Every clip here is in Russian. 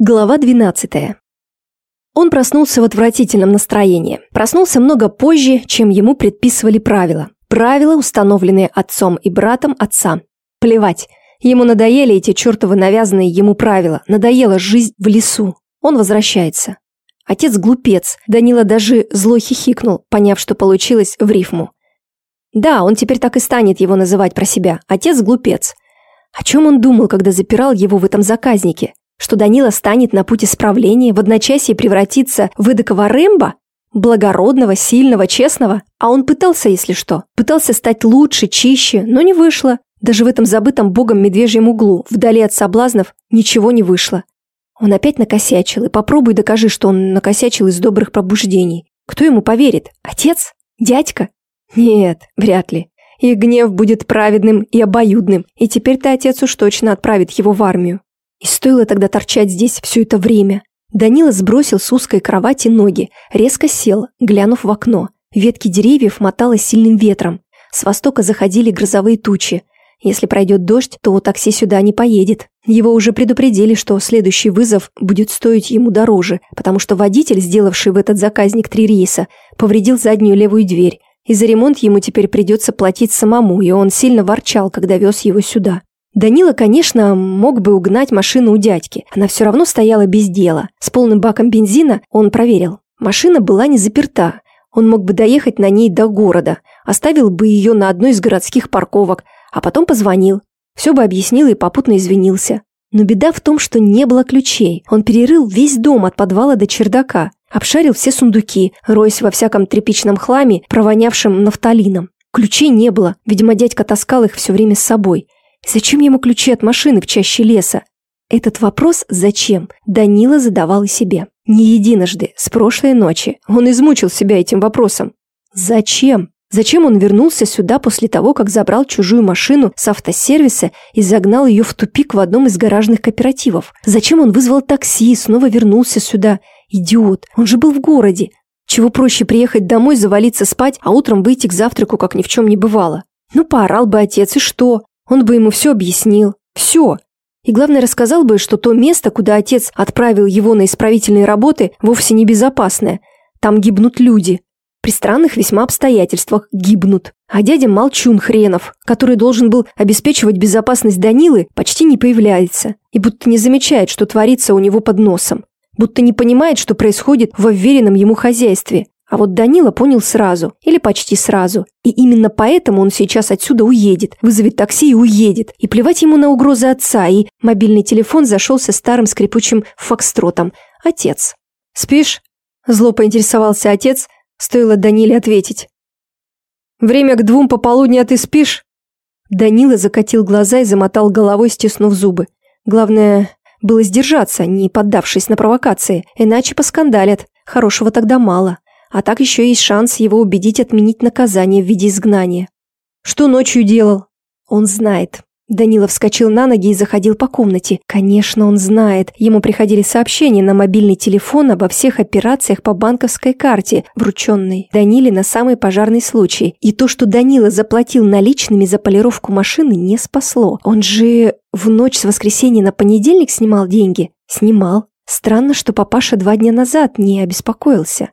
Глава 12. Он проснулся в отвратительном настроении. Проснулся много позже, чем ему предписывали правила. Правила, установленные отцом и братом отца. Плевать. Ему надоели эти чертовы навязанные ему правила. Надоела жизнь в лесу. Он возвращается. Отец глупец. Данила даже зло хихикнул, поняв, что получилось в рифму. Да, он теперь так и станет его называть про себя. Отец глупец. О чем он думал, когда запирал его в этом заказнике? Что Данила станет на путь исправления, в одночасье превратится в эдакого Рэмбо? Благородного, сильного, честного? А он пытался, если что. Пытался стать лучше, чище, но не вышло. Даже в этом забытом богом медвежьем углу, вдали от соблазнов, ничего не вышло. Он опять накосячил, и попробуй докажи, что он накосячил из добрых пробуждений. Кто ему поверит? Отец? Дядька? Нет, вряд ли. И гнев будет праведным и обоюдным, и теперь-то отец уж точно отправит его в армию. И стоило тогда торчать здесь все это время. Данила сбросил с узкой кровати ноги, резко сел, глянув в окно. Ветки деревьев мотало сильным ветром. С востока заходили грозовые тучи. Если пройдет дождь, то такси сюда не поедет. Его уже предупредили, что следующий вызов будет стоить ему дороже, потому что водитель, сделавший в этот заказник три рейса, повредил заднюю левую дверь, и за ремонт ему теперь придется платить самому, и он сильно ворчал, когда вез его сюда. Данила, конечно, мог бы угнать машину у дядьки. Она все равно стояла без дела. С полным баком бензина он проверил. Машина была не заперта. Он мог бы доехать на ней до города, оставил бы ее на одной из городских парковок, а потом позвонил. Все бы объяснил и попутно извинился. Но беда в том, что не было ключей. Он перерыл весь дом от подвала до чердака, обшарил все сундуки, роясь во всяком тряпичном хламе, провонявшем нафталином. Ключей не было, видимо, дядька таскал их все время с собой – Зачем ему ключи от машины в чаще леса? Этот вопрос «зачем?» Данила задавал и себе. Не единожды, с прошлой ночи. Он измучил себя этим вопросом. Зачем? Зачем он вернулся сюда после того, как забрал чужую машину с автосервиса и загнал ее в тупик в одном из гаражных кооперативов? Зачем он вызвал такси и снова вернулся сюда? Идиот, он же был в городе. Чего проще приехать домой, завалиться спать, а утром выйти к завтраку, как ни в чем не бывало. Ну, поорал бы отец, и что? Он бы ему все объяснил. Все. И главное, рассказал бы, что то место, куда отец отправил его на исправительные работы, вовсе не безопасное. Там гибнут люди. При странных весьма обстоятельствах гибнут. А дядя Молчун Хренов, который должен был обеспечивать безопасность Данилы, почти не появляется. И будто не замечает, что творится у него под носом. Будто не понимает, что происходит в уверенном ему хозяйстве. А вот Данила понял сразу, или почти сразу. И именно поэтому он сейчас отсюда уедет, вызовет такси и уедет. И плевать ему на угрозы отца, и мобильный телефон зашелся старым скрипучим фокстротом. Отец. «Спишь?» Зло поинтересовался отец, стоило Даниле ответить. «Время к двум пополудни, а ты спишь?» Данила закатил глаза и замотал головой, стиснув зубы. Главное было сдержаться, не поддавшись на провокации, иначе поскандалят. Хорошего тогда мало. А так еще есть шанс его убедить отменить наказание в виде изгнания. Что ночью делал? Он знает. Данила вскочил на ноги и заходил по комнате. Конечно, он знает. Ему приходили сообщения на мобильный телефон обо всех операциях по банковской карте, врученной Даниле на самый пожарный случай. И то, что Данила заплатил наличными за полировку машины, не спасло. Он же в ночь с воскресенья на понедельник снимал деньги? Снимал. Странно, что папаша два дня назад не обеспокоился.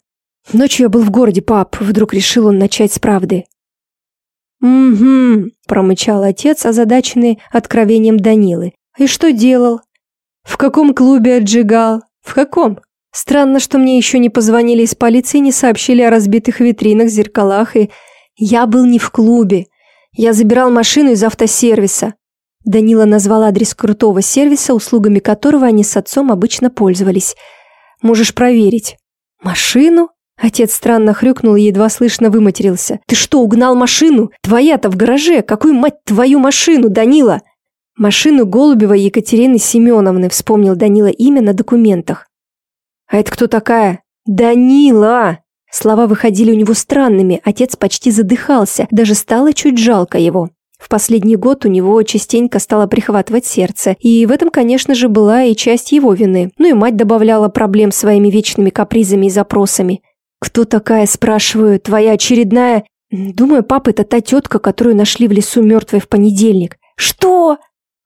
Ночью я был в городе, пап, вдруг решил он начать с правды. «Угу», – промычал отец, озадаченный откровением Данилы. «И что делал?» «В каком клубе отжигал?» «В каком?» «Странно, что мне еще не позвонили из полиции не сообщили о разбитых витринах, зеркалах и...» «Я был не в клубе. Я забирал машину из автосервиса». Данила назвал адрес крутого сервиса, услугами которого они с отцом обычно пользовались. «Можешь проверить». «Машину?» Отец странно хрюкнул и едва слышно выматерился. «Ты что, угнал машину? Твоя-то в гараже! Какую, мать твою, машину, Данила?» «Машину Голубевой Екатерины Семеновны», вспомнил Данила имя на документах. «А это кто такая?» «Данила!» Слова выходили у него странными, отец почти задыхался, даже стало чуть жалко его. В последний год у него частенько стало прихватывать сердце, и в этом, конечно же, была и часть его вины. Ну и мать добавляла проблем своими вечными капризами и запросами. «Кто такая?» – спрашиваю. «Твоя очередная...» «Думаю, папа – это та тетка, которую нашли в лесу мертвой в понедельник». «Что?»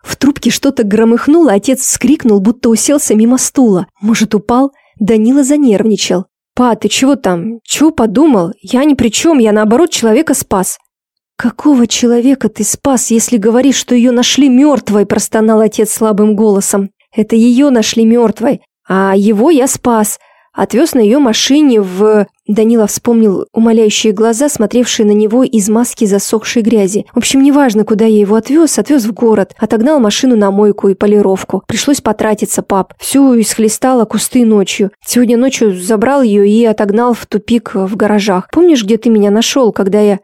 В трубке что-то громыхнуло, отец вскрикнул, будто уселся мимо стула. Может, упал? Данила занервничал. «Па, ты чего там? Чего подумал? Я ни при чем, я наоборот человека спас». «Какого человека ты спас, если говоришь, что ее нашли мертвой?» – простонал отец слабым голосом. «Это ее нашли мертвой, а его я спас. Отвез на ее машине в...» Данила вспомнил умоляющие глаза, смотревшие на него из маски засохшей грязи. В общем, неважно, куда я его отвез, отвез в город. Отогнал машину на мойку и полировку. Пришлось потратиться, пап. Всю исхлестала кусты ночью. Сегодня ночью забрал ее и отогнал в тупик в гаражах. Помнишь, где ты меня нашел, когда я...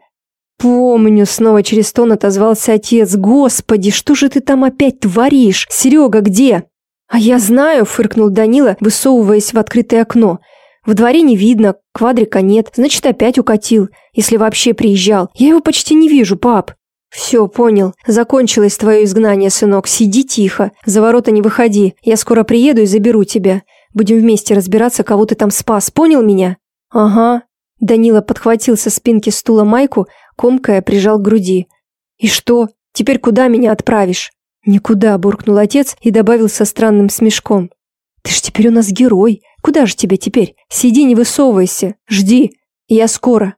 «Помню», — снова через тон отозвался отец. «Господи, что же ты там опять творишь? Серега где?» «А я знаю», — фыркнул Данила, высовываясь в открытое окно. «В дворе не видно, квадрика нет, значит, опять укатил, если вообще приезжал. Я его почти не вижу, пап». «Все, понял. Закончилось твое изгнание, сынок. Сиди тихо. За ворота не выходи. Я скоро приеду и заберу тебя. Будем вместе разбираться, кого ты там спас. Понял меня?» «Ага». Данила подхватил со спинки стула майку, комкая прижал к груди. «И что? Теперь куда меня отправишь?» «Никуда», – буркнул отец и добавил со странным смешком. «Ты ж теперь у нас герой. Куда же тебе теперь? Сиди, не высовывайся. Жди. Я скоро».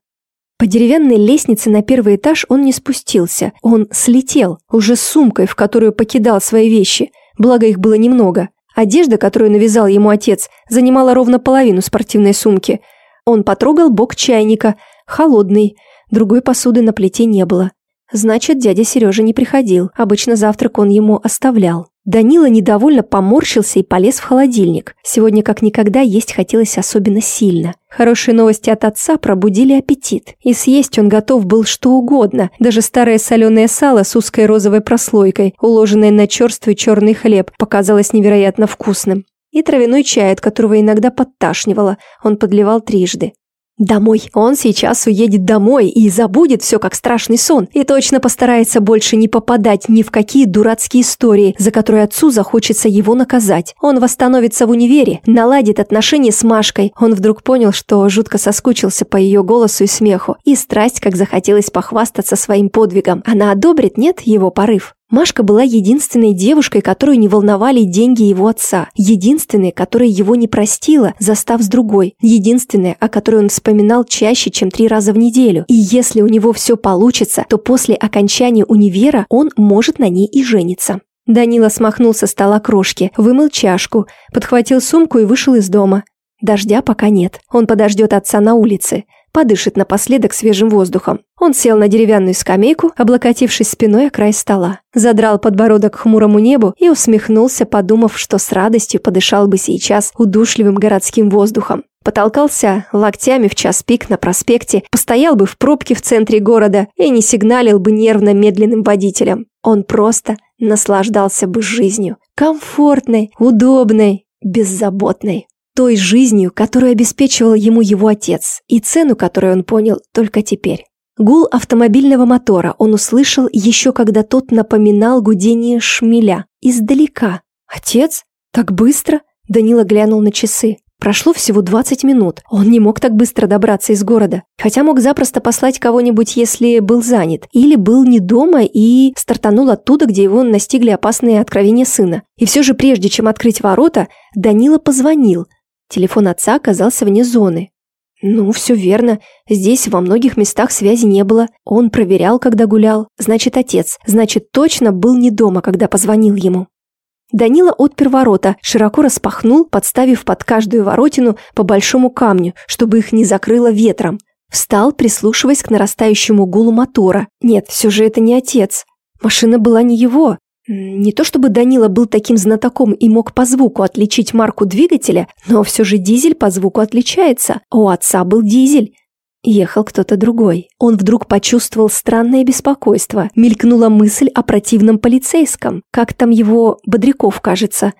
По деревянной лестнице на первый этаж он не спустился. Он слетел, уже с сумкой, в которую покидал свои вещи. Благо их было немного. Одежда, которую навязал ему отец, занимала ровно половину спортивной сумки. Он потрогал бок чайника. Холодный. Другой посуды на плите не было. Значит, дядя Сережа не приходил. Обычно завтрак он ему оставлял. Данила недовольно поморщился и полез в холодильник. Сегодня как никогда есть хотелось особенно сильно. Хорошие новости от отца пробудили аппетит. И съесть он готов был что угодно, даже старое соленое сало с узкой розовой прослойкой, уложенное на черствый черный хлеб, показалось невероятно вкусным. И травяной чай, от которого иногда подташнивало, он подливал трижды. Домой. Он сейчас уедет домой и забудет все как страшный сон. И точно постарается больше не попадать ни в какие дурацкие истории, за которые отцу захочется его наказать. Он восстановится в универе, наладит отношения с Машкой. Он вдруг понял, что жутко соскучился по ее голосу и смеху. И страсть, как захотелось похвастаться своим подвигом. Она одобрит, нет, его порыв? Машка была единственной девушкой, которую не волновали деньги его отца, единственной, которая его не простила, застав с другой, единственная, о которой он вспоминал чаще, чем три раза в неделю. И если у него все получится, то после окончания универа он может на ней и жениться. Данила смахнул со стола крошки, вымыл чашку, подхватил сумку и вышел из дома. Дождя пока нет, он подождет отца на улице подышит напоследок свежим воздухом. Он сел на деревянную скамейку, облокотившись спиной о край стола. Задрал подбородок к хмурому небу и усмехнулся, подумав, что с радостью подышал бы сейчас удушливым городским воздухом. Потолкался локтями в час пик на проспекте, постоял бы в пробке в центре города и не сигналил бы нервно медленным водителям. Он просто наслаждался бы жизнью. Комфортной, удобной, беззаботной той жизнью, которую обеспечивал ему его отец, и цену, которую он понял только теперь. Гул автомобильного мотора он услышал еще когда тот напоминал гудение шмеля. Издалека. «Отец? Так быстро?» Данила глянул на часы. Прошло всего 20 минут. Он не мог так быстро добраться из города. Хотя мог запросто послать кого-нибудь, если был занят. Или был не дома и стартанул оттуда, где его настигли опасные откровения сына. И все же прежде, чем открыть ворота, Данила позвонил – Телефон отца оказался вне зоны. Ну, все верно. Здесь во многих местах связи не было. Он проверял, когда гулял. Значит, отец. Значит, точно был не дома, когда позвонил ему. Данила отпер ворота, широко распахнул, подставив под каждую воротину по большому камню, чтобы их не закрыло ветром. Встал, прислушиваясь к нарастающему гулу мотора. Нет, все же это не отец. Машина была не его. Не то чтобы Данила был таким знатоком и мог по звуку отличить марку двигателя, но все же дизель по звуку отличается. У отца был дизель. Ехал кто-то другой. Он вдруг почувствовал странное беспокойство. Мелькнула мысль о противном полицейском. Как там его Бодряков, кажется.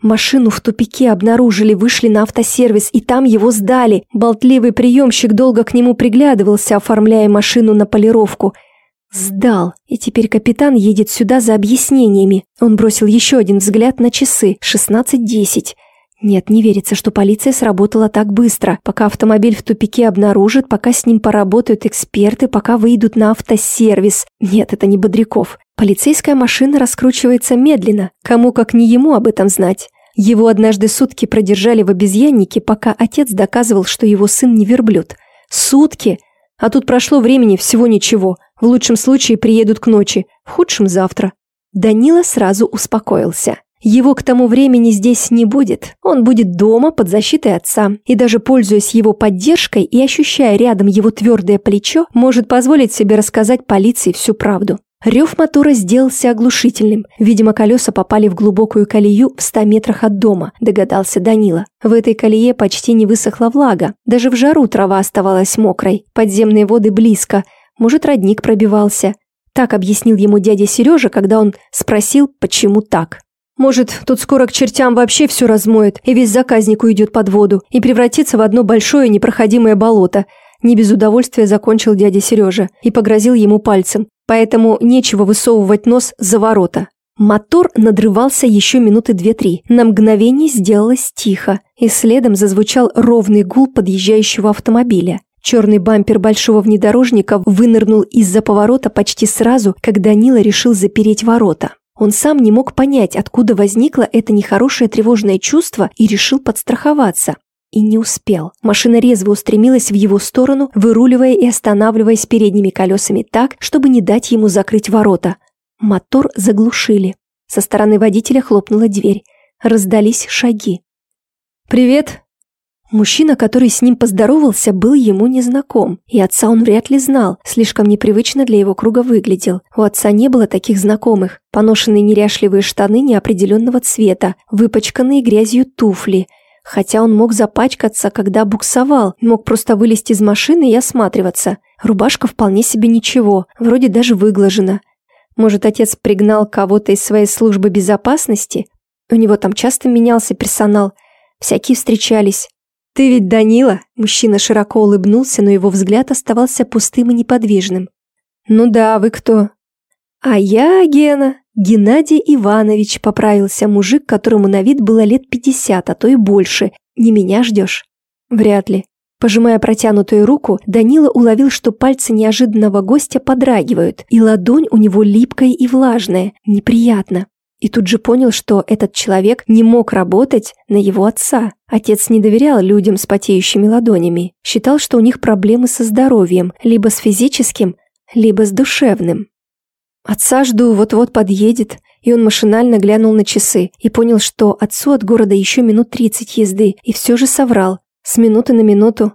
Машину в тупике обнаружили, вышли на автосервис, и там его сдали. Болтливый приемщик долго к нему приглядывался, оформляя машину на полировку – Сдал, и теперь капитан едет сюда за объяснениями. Он бросил еще один взгляд на часы, 16.10. Нет, не верится, что полиция сработала так быстро. Пока автомобиль в тупике обнаружат, пока с ним поработают эксперты, пока выйдут на автосервис. Нет, это не Бодряков. Полицейская машина раскручивается медленно. Кому как не ему об этом знать. Его однажды сутки продержали в обезьяннике, пока отец доказывал, что его сын не верблюд. Сутки! А тут прошло времени всего ничего. В лучшем случае приедут к ночи, в худшем завтра. Данила сразу успокоился. Его к тому времени здесь не будет. Он будет дома под защитой отца. И даже пользуясь его поддержкой и ощущая рядом его твердое плечо, может позволить себе рассказать полиции всю правду. Рев мотора сделался оглушительным. Видимо, колеса попали в глубокую колею в ста метрах от дома, догадался Данила. В этой колее почти не высохла влага. Даже в жару трава оставалась мокрой. Подземные воды близко. Может, родник пробивался. Так объяснил ему дядя Сережа, когда он спросил, почему так. Может, тут скоро к чертям вообще все размоет, и весь заказник уйдет под воду, и превратится в одно большое непроходимое болото. Не без удовольствия закончил дядя Сережа и погрозил ему пальцем, поэтому нечего высовывать нос за ворота. Мотор надрывался еще минуты две-три. На мгновение сделалось тихо, и следом зазвучал ровный гул подъезжающего автомобиля. Черный бампер большого внедорожника вынырнул из-за поворота почти сразу, когда Данила решил запереть ворота. Он сам не мог понять, откуда возникло это нехорошее тревожное чувство и решил подстраховаться. И не успел. Машина резво устремилась в его сторону, выруливая и останавливаясь передними колесами так, чтобы не дать ему закрыть ворота. Мотор заглушили. Со стороны водителя хлопнула дверь. Раздались шаги. «Привет!» Мужчина, который с ним поздоровался, был ему незнаком, и отца он вряд ли знал, слишком непривычно для его круга выглядел. У отца не было таких знакомых. Поношенные неряшливые штаны неопределенного цвета, выпачканные грязью туфли. Хотя он мог запачкаться, когда буксовал, мог просто вылезти из машины и осматриваться. Рубашка вполне себе ничего, вроде даже выглажена. Может, отец пригнал кого-то из своей службы безопасности? У него там часто менялся персонал. Всякие встречались. «Ты ведь Данила?» Мужчина широко улыбнулся, но его взгляд оставался пустым и неподвижным. «Ну да, вы кто?» «А я Гена, Геннадий Иванович», — поправился мужик, которому на вид было лет пятьдесят, а то и больше. «Не меня ждешь?» «Вряд ли». Пожимая протянутую руку, Данила уловил, что пальцы неожиданного гостя подрагивают, и ладонь у него липкая и влажная. Неприятно. И тут же понял, что этот человек не мог работать на его отца. Отец не доверял людям с потеющими ладонями. Считал, что у них проблемы со здоровьем, либо с физическим, либо с душевным. Отца жду, вот-вот подъедет. И он машинально глянул на часы и понял, что отцу от города еще минут тридцать езды, и все же соврал. С минуты на минуту.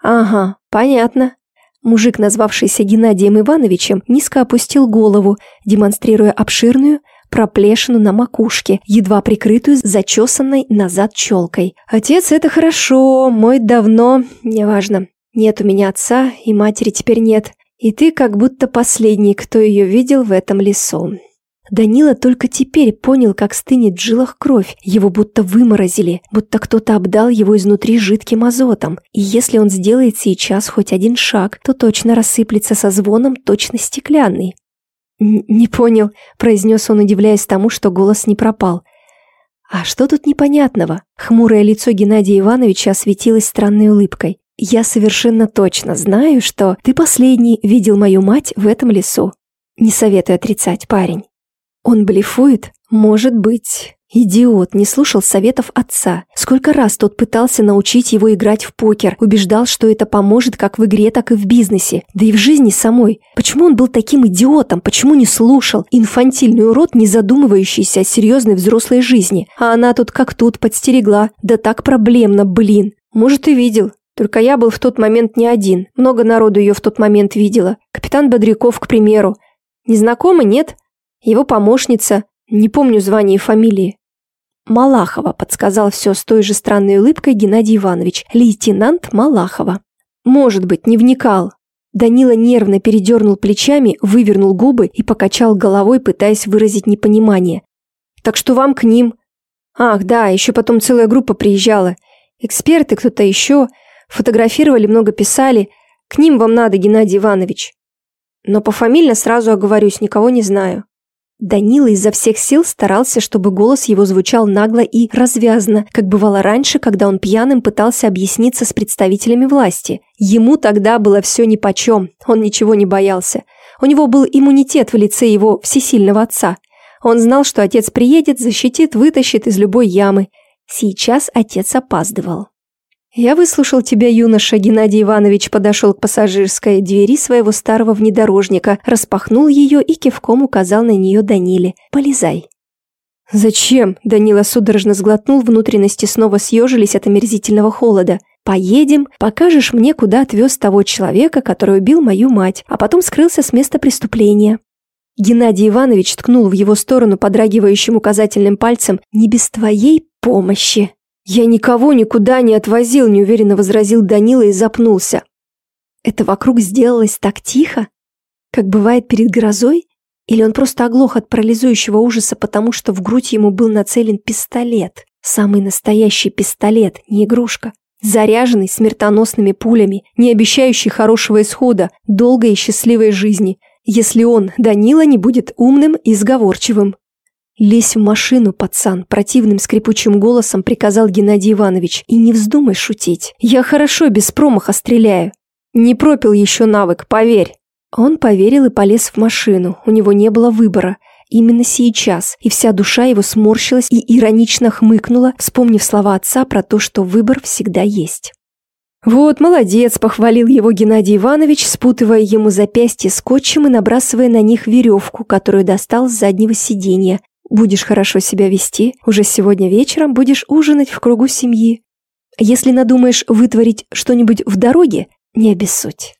«Ага, понятно», Мужик, назвавшийся Геннадием Ивановичем, низко опустил голову, демонстрируя обширную, проплешину на макушке, едва прикрытую зачесанной назад челкой. «Отец, это хорошо, мой давно... Неважно. Нет у меня отца, и матери теперь нет. И ты как будто последний, кто ее видел в этом лесу». Данила только теперь понял, как стынет в жилах кровь. Его будто выморозили, будто кто-то обдал его изнутри жидким азотом. И если он сделает сейчас хоть один шаг, то точно рассыплется со звоном точно стеклянный. «Не понял», – произнес он, удивляясь тому, что голос не пропал. «А что тут непонятного?» Хмурое лицо Геннадия Ивановича осветилось странной улыбкой. «Я совершенно точно знаю, что ты последний видел мою мать в этом лесу. Не советую отрицать, парень». Он блефует? Может быть. Идиот, не слушал советов отца. Сколько раз тот пытался научить его играть в покер, убеждал, что это поможет как в игре, так и в бизнесе, да и в жизни самой. Почему он был таким идиотом, почему не слушал? Инфантильный урод, не задумывающийся о серьезной взрослой жизни. А она тут как тут подстерегла. Да так проблемно, блин. Может и видел, только я был в тот момент не один. Много народу ее в тот момент видела. Капитан Бодряков, к примеру. Незнакомый, нет? Его помощница. Не помню звания и фамилии. Малахова, подсказал все с той же странной улыбкой Геннадий Иванович. Лейтенант Малахова. Может быть, не вникал. Данила нервно передернул плечами, вывернул губы и покачал головой, пытаясь выразить непонимание. «Так что вам к ним?» «Ах, да, еще потом целая группа приезжала. Эксперты, кто-то еще. Фотографировали, много писали. К ним вам надо, Геннадий Иванович. Но пофамильно сразу оговорюсь, никого не знаю». Данила изо всех сил старался, чтобы голос его звучал нагло и развязно, как бывало раньше, когда он пьяным пытался объясниться с представителями власти. Ему тогда было все нипочем, он ничего не боялся. У него был иммунитет в лице его всесильного отца. Он знал, что отец приедет, защитит, вытащит из любой ямы. Сейчас отец опаздывал. «Я выслушал тебя, юноша», Геннадий Иванович подошел к пассажирской двери своего старого внедорожника, распахнул ее и кивком указал на нее Даниле. «Полезай». «Зачем?» – Данила судорожно сглотнул, внутренности снова съежились от омерзительного холода. «Поедем, покажешь мне, куда отвез того человека, который убил мою мать, а потом скрылся с места преступления». Геннадий Иванович ткнул в его сторону подрагивающим указательным пальцем «Не без твоей помощи». «Я никого никуда не отвозил», – неуверенно возразил Данила и запнулся. «Это вокруг сделалось так тихо? Как бывает перед грозой? Или он просто оглох от парализующего ужаса, потому что в грудь ему был нацелен пистолет? Самый настоящий пистолет, не игрушка. Заряженный смертоносными пулями, не обещающий хорошего исхода, долгой и счастливой жизни, если он, Данила, не будет умным и сговорчивым. «Лезь в машину, пацан!» – противным скрипучим голосом приказал Геннадий Иванович. «И не вздумай шутить. Я хорошо без промаха стреляю. Не пропил еще навык, поверь!» Он поверил и полез в машину. У него не было выбора. Именно сейчас. И вся душа его сморщилась и иронично хмыкнула, вспомнив слова отца про то, что выбор всегда есть. «Вот, молодец!» – похвалил его Геннадий Иванович, спутывая ему запястье скотчем и набрасывая на них веревку, которую достал с заднего сиденья, Будешь хорошо себя вести, уже сегодня вечером будешь ужинать в кругу семьи. Если надумаешь вытворить что-нибудь в дороге, не обессудь.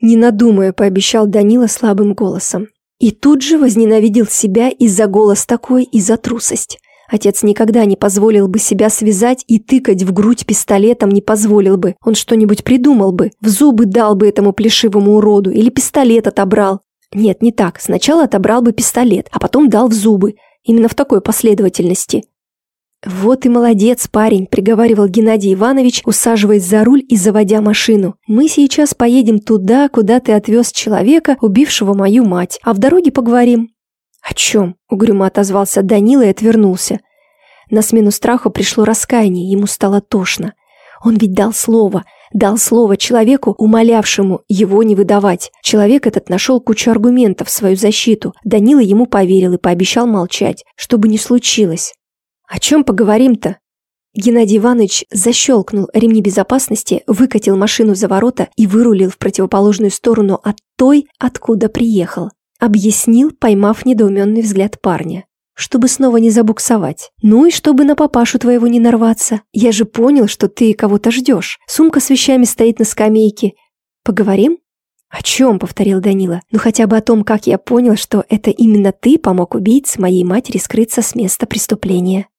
Не надумаю, пообещал Данила слабым голосом. И тут же возненавидел себя из-за голос такой и за трусость. Отец никогда не позволил бы себя связать и тыкать в грудь пистолетом не позволил бы. Он что-нибудь придумал бы, в зубы дал бы этому плешивому уроду или пистолет отобрал. Нет, не так. Сначала отобрал бы пистолет, а потом дал в зубы. Именно в такой последовательности. «Вот и молодец, парень», – приговаривал Геннадий Иванович, усаживаясь за руль и заводя машину. «Мы сейчас поедем туда, куда ты отвез человека, убившего мою мать, а в дороге поговорим». «О чем?» – угрюмо отозвался Данила и отвернулся. На смену страху пришло раскаяние, ему стало тошно. Он ведь дал слово, дал слово человеку, умолявшему его не выдавать. Человек этот нашел кучу аргументов в свою защиту. Данила ему поверил и пообещал молчать, что бы ни случилось. «О чем поговорим-то?» Геннадий Иванович защелкнул ремни безопасности, выкатил машину за ворота и вырулил в противоположную сторону от той, откуда приехал. Объяснил, поймав недоуменный взгляд парня чтобы снова не забуксовать. Ну и чтобы на папашу твоего не нарваться. Я же понял, что ты кого-то ждешь. Сумка с вещами стоит на скамейке. Поговорим?» «О чем?» — повторил Данила. «Ну хотя бы о том, как я понял, что это именно ты помог убийце моей матери скрыться с места преступления».